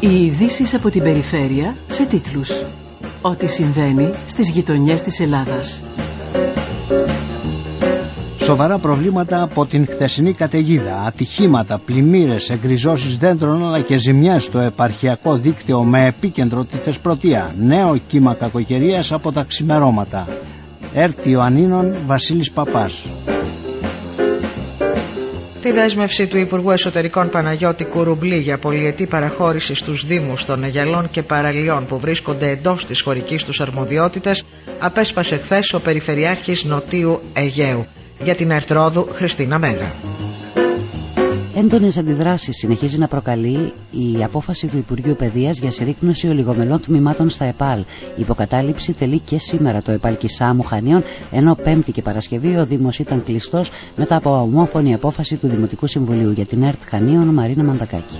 Οι ειδήσεις από την περιφέρεια σε τίτλους. Ό,τι συμβαίνει στις γειτονιές της Ελλάδας. Σοβαρά προβλήματα από την χθεσινή καταιγίδα, ατυχήματα, πλημμύρες, εγκριζώσεις δέντρων αλλά και ζημιές στο επαρχιακό δίκτυο με επίκεντρο τη Θεσπρωτεία. Νέο κύμα κακοκαιρίας από τα ξημερώματα. Έρτη Ιωαννίνων Βασίλης Παπάς. Τη δέσμευση του Υπουργού Εσωτερικών Παναγιώτη Κουρουμπλή για πολιετή παραχώρηση στους Δήμους των Αιγιαλών και Παραλιών που βρίσκονται εντός της χωρικής τους αρμοδιότητας απέσπασε χθες ο Περιφερειάρχης Νοτίου Αιγαίου. Για την Ερτρόδου Χριστίνα Μέγα. Έντονες αντιδράσεις συνεχίζει να προκαλεί η απόφαση του Υπουργείου Παιδείας για συρρήκνωση ολιγομελών τμήματων στα ΕΠΑΛ. Η υποκατάληψη τελεί και σήμερα το ΕΠΑΛ Κισάμου Χανίων, ενώ Πέμπτη και Παρασκευή ο Δήμος ήταν κλειστός μετά από ομόφωνη απόφαση του Δημοτικού Συμβουλίου για την ΕΡΤ Χανίων Μαρίνα Μαντακάκη.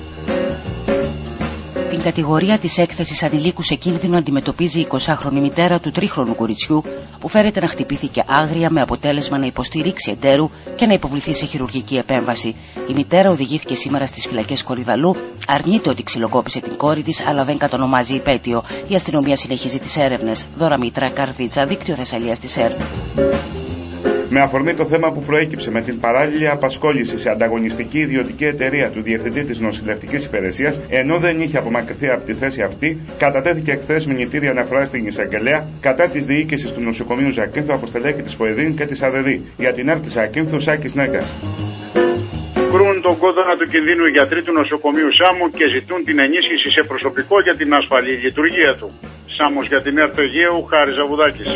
Την κατηγορία της έκθεσης ανηλίκου σε κίνδυνο αντιμετωπίζει η 20χρονη μητέρα του τρίχρονου κοριτσιού που φέρεται να χτυπήθηκε άγρια με αποτέλεσμα να υποστηρίξει εντέρου και να υποβληθεί σε χειρουργική επέμβαση. Η μητέρα οδηγήθηκε σήμερα στις φυλακές Κορυδαλού, αρνείται ότι ξυλοκόπησε την κόρη της, αλλά δεν κατονομάζει υπέτειο. Η αστυνομία συνεχίζει τις έρευνες. Δώρα Μήτρα, Καρδίτσα, δίκτυο Θεσσαλίας της ΕΡΤ με αφορμή το θέμα που προέκυψε με την παράλληλη απασχόληση σε ανταγωνιστική ιδιωτική εταιρεία του Διευθυντή της Νοσηλευτικής Υπηρεσίας, ενώ δεν είχε απομακρυνθεί από τη θέση αυτή, κατατέθηκε εχθές μηνυτήρια αναφορά στην εισαγγελέα κατά της διοίκησης του νοσοκομείου Ζακίνθου από στελέχη της Ποεδίν και της ΑΔΕΔΗ για την έρτη Ζακίνθου Σάκης Νέκα. Κρούν τον κόδωνα του κινδύνου οι γιατροί του νοσοκομείου Σάμου και ζητούν την ενίσχυση σε προσωπικό για την ασφαλή λειτουργία του. Σάμος για την ΕΡΤ Αιγαίου, Χάρης Ζαβουδάκης.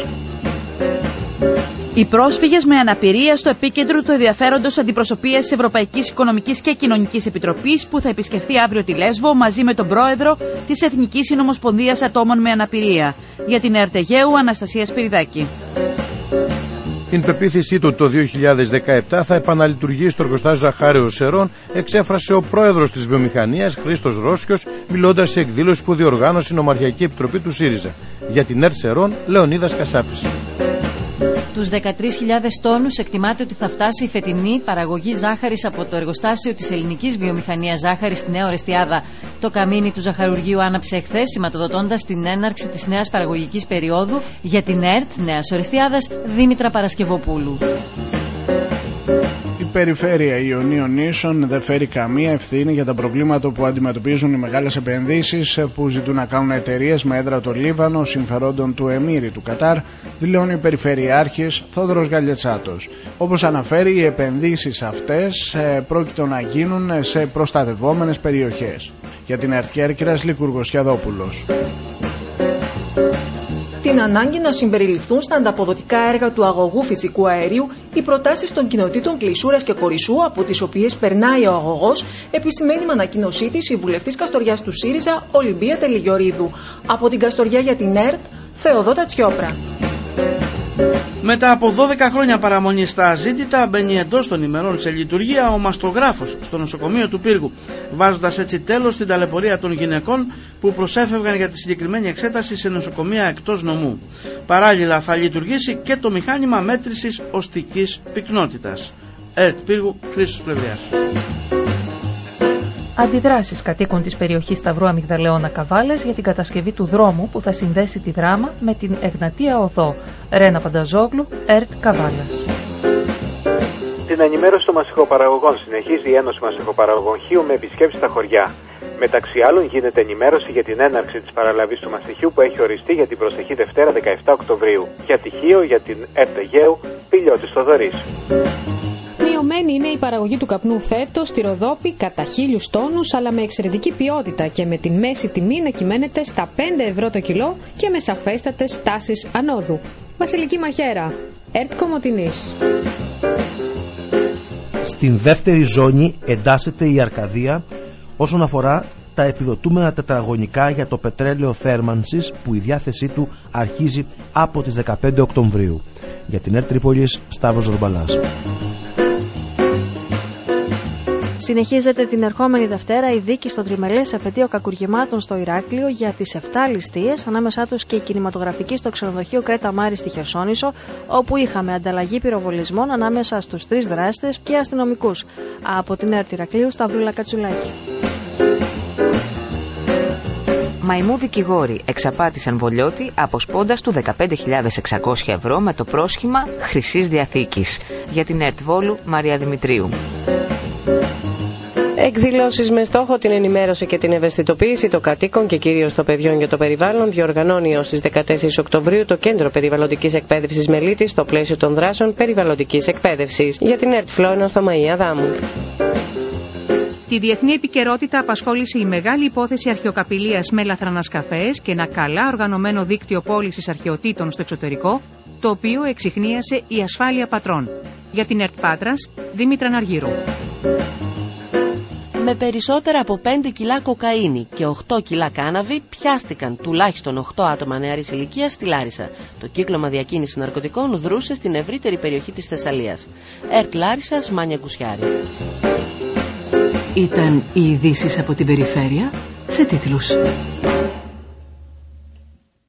Οι πρόσφυγες με αναπηρία στο επίκεντρο του ενδιαφέροντος αντιπροσωπείας της Ευρωπαϊκής Οικονομικής και Κοινωνικής Επιτροπής που θα επισκεφθεί αύριο τη Λέσβο μαζί με τον πρόεδρο της Εθνικής Συνομοσπονδίας Ατόμων με Αναπηρία. Για την Ερτεγέου, Αναστασίας Σπυριδάκη. Την πεποίθησή του το 2017 θα επαναλειτουργήσει στο εργοστάσιο Ζαχάριο Σερών, εξέφρασε ο πρόεδρος της βιομηχανίας Χρήστος Ρώσιο, μιλώντας σε εκδήλωση που διοργάνωσε η Νομαρχιακή Επιτροπή του ΣΥΡΙΖΑ. Για την ΕΡΤ Σερών, Λεωνίδας Κασάπης. Τους 13.000 τόνους εκτιμάται ότι θα φτάσει η φετινή παραγωγή ζάχαρης από το εργοστάσιο της ελληνικής βιομηχανίας ζάχαρης στη Νέα Ορεστιάδα. Το καμίνι του ζαχαρουργείου άναψε εχθέ, σηματοδοτώντας την έναρξη της νέας παραγωγικής περίοδου για την ΕΡΤ Νέας Ορεστιάδας Δήμητρα Παρασκευοπούλου περιφέρεια Ιωνίων Νήσων δεν φέρει καμία ευθύνη για τα προβλήματα που αντιμετωπίζουν οι μεγάλες επενδύσεις που ζητούν να κάνουν εταιρείες με έδρα το Λίβανο συμφερόντων του Εμμύρη του Κατάρ, δηλώνει ο Περιφερειάρχης Θόδωρος Γαλιετσάτο. Όπως αναφέρει, οι επενδύσεις αυτές ε, πρόκειται να γίνουν σε προστατευόμενες περιοχές. Για την Ερτκέρκυρα Λικουργο την ανάγκη να συμπεριληφθούν στα ανταποδοτικά έργα του αγωγού φυσικού αερίου οι προτάσεις των κοινοτήτων Κλεισούρας και Κορισού, από τις οποίες περνάει ο αγωγός, επισημαίνει με ανακοίνωσή της η βουλευτής Καστοριάς του ΣΥΡΙΖΑ, Ολυμπία Τελιγιορίδου. Από την Καστοριά για την ΕΡΤ, Θεοδότα Τσιόπρα. Μετά από 12 χρόνια παραμονής στα αζήτητα, μπαίνει εντός των ημερών σε λειτουργία ο μαστογράφος στο νοσοκομείο του Πύργου, βάζοντας έτσι τέλος στην ταλαιπωρία των γυναικών που προσέφευγαν για τη συγκεκριμένη εξέταση σε νοσοκομεία εκτός νομού. Παράλληλα, θα λειτουργήσει και το μηχάνημα μέτρησης οστικής πυκνότητας. ΕΡΤ Πύργου, Χρήσο Πλευριά. Αντιδράσεις κατοίκων της περιοχής Σταυρού Αμυγδαλαιώνα Καβάλες για την κατασκευή του δρόμου που θα συνδέσει τη δράμα με την Εγνατία Οδό. Ρένα Πανταζόγλου, ΕΡΤ Καβάλας. Την ενημέρωση των μασιχοπαραγωγών συνεχίζει η Ένωση Μασιχοπαραγωγών Χίου με επισκέψεις στα χωριά. Μεταξύ άλλων γίνεται ενημέρωση για την έναρξη της παραλαβής του μαστιχιού που έχει οριστεί για την προσεχή Δευτέρα 17 Οκτωβρίου. Για τυχείο για την ΕΡΤ Αιγαίου, Πηλιώτης Θοδωρής. Μειωμένη είναι η παραγωγή του καπνού φέτος στη Ροδόπη κατά χίλιους τόνους, αλλά με εξαιρετική ποιότητα και με τη μέση τιμή να κυμαίνεται στα 5 ευρώ το κιλό και με σαφέστατες τάσεις ανόδου. Βασιλική Μαχαίρα, ΕΡΤ Κομωτινής. Στην δεύτερη ζώνη εντάσσεται η Αρκαδία όσον αφορά τα επιδοτούμενα τετραγωνικά για το πετρέλαιο θέρμανσης που η διάθεσή του αρχίζει από τις 15 Οκτωβρίου. Για την ΕΡΤ Τρίπολης, Σταύρος Ρομπαλάς. Συνεχίζεται την ερχόμενη Δευτέρα η δίκη στο τριμελέ επαιτίο κακουργημάτων στο Ηράκλειο για τις 7 ληστείες, ανάμεσά τους και η κινηματογραφική στο ξενοδοχείο Κρέτα Μάρη στη Χερσόνησο, όπου είχαμε ανταλλαγή πυροβολισμών ανάμεσα στους τρεις δράστες και αστυνομικούς. Από την ΕΡΤ Ηρακλείου, Σταυρούλα Κατσουλάκη. Μαϊμού δικηγόροι εξαπάτησαν βολιώτη αποσπώντας του 15.600 ευρώ με το πρόσχημα Χρυσής Διαθήκης. Για την ΕΡΤ Βόλου, Μαρία Δημητρίου. Εκδηλώσεις με στόχο την ενημέρωση και την ευαισθητοποίηση των κατοίκων και κυρίως των παιδιών για το περιβάλλον διοργανώνει ως τις 14 Οκτωβρίου το Κέντρο Περιβαλλοντικής Εκπαίδευσης Μελίτης στο πλαίσιο των δράσεων περιβαλλοντικής εκπαίδευσης. Για την ΕΡΤ Φλόνα στο Μαΐα Δάμου. Τη διεθνή επικαιρότητα απασχόλησε η μεγάλη υπόθεση αρχαιοκαπηλείας με λαθρανασκαφέ και ένα καλά οργανωμένο δίκτυο πώλησης αρχαιοτήτων στο εξωτερικό, το οποίο εξηχνίασε η ασφάλεια πατρών. Για την ΕΡΤ Πάτρας, Δήμητρα Ναργύρου. Με περισσότερα από 5 κιλά κοκαίνη και 8 κιλά κάναβη πιάστηκαν τουλάχιστον 8 άτομα νεαρής ηλικίας στη Λάρισα. Το κύκλωμα διακίνησης ναρκωτικών δρούσε στην ευρύτερη περιοχή της Θεσσαλίας. ΕΡΤ Λάρισας, Μάνια Κουσιάρη. Ήταν οι ειδήσεις από την περιφέρεια σε τίτλους.